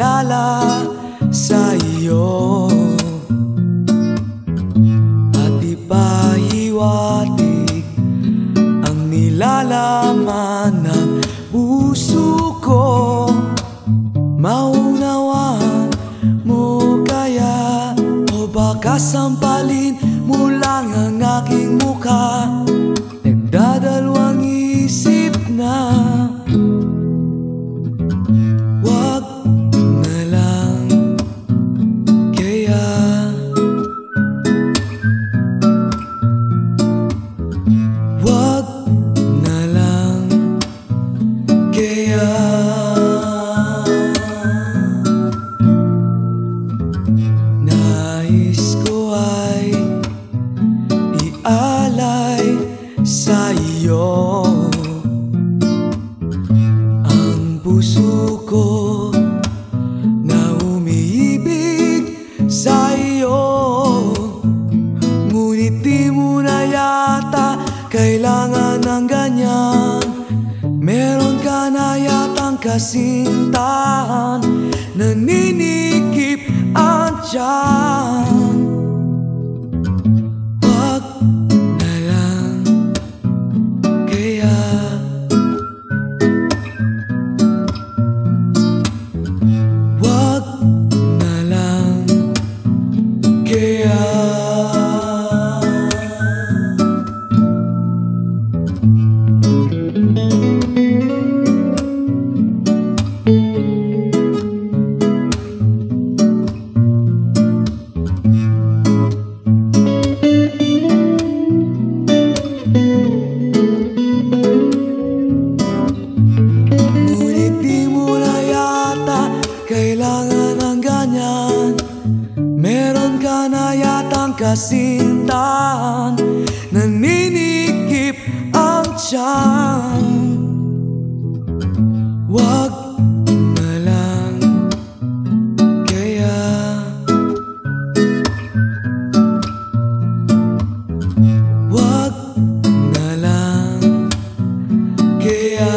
kakilala sa iyo At ipahiwatig ang nilalaman ng puso ko. Maunawaan mo kaya o baka sampalin mo lang ang aking mukha? Ialay sa iyo Ang puso ko na umiibig sa iyo Ngunit di mo na yata kailangan ng ganyan. Meron ka na yatang kasintahan Naninikip ang tiyan kasintahan Naninikip ang tiyan. Wag na lang kaya. Wag na lang kaya